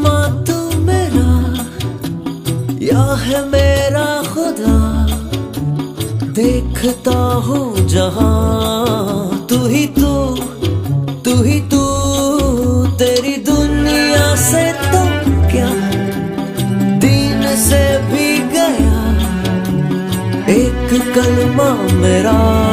आसमां तू मेरा, या है मेरा खुदा? देखता हूँ जहाँ तू ही तू तू ही तू। तेरी दुनिया से तो क्या दीन से भी गया? एक कलमा मेरा।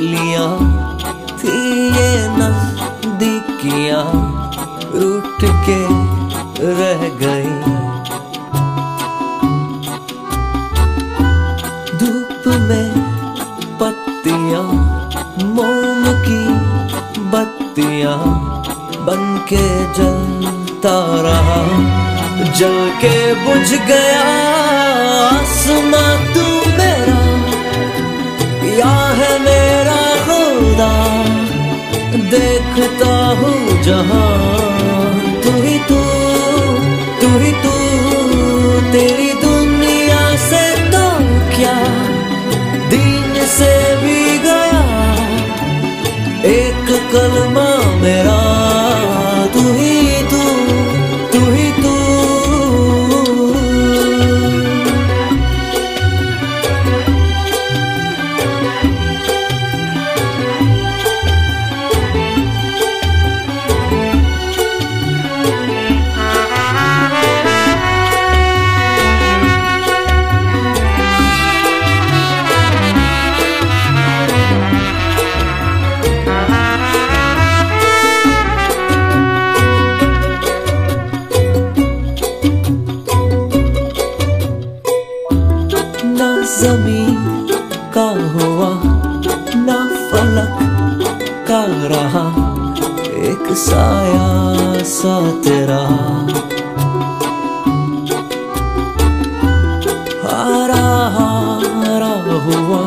तितलियाँ थी ये नजदीकियाँ रूठ के रह गई। धूप में पत्तियाँ, मोम की बत्तियाँ, बन के जलता रहा, जल के बुझ गया आसमां तू। दिया है मेरा खुदा, देखता हूँ जहाँ। तू ही तू तू ही तू, तेरी दुनिया से तो क्या दिन से भी गया। एक कलमा रहा, एक साया सा तेरा। हरा हरा हुआ,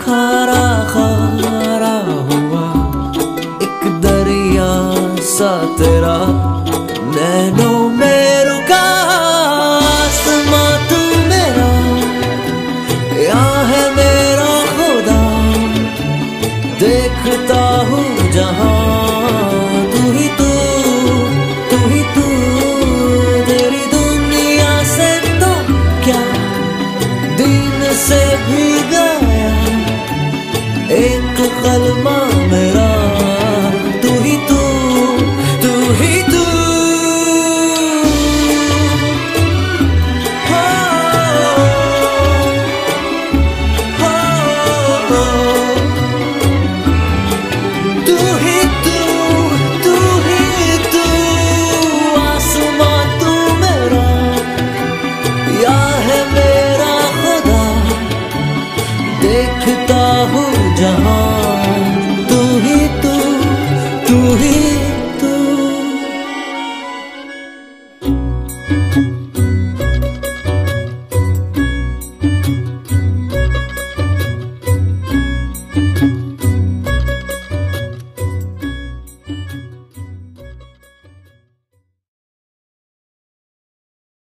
खारा खारा हुआ, एक दरिया सा तेरा। देखता हूँ जहाँ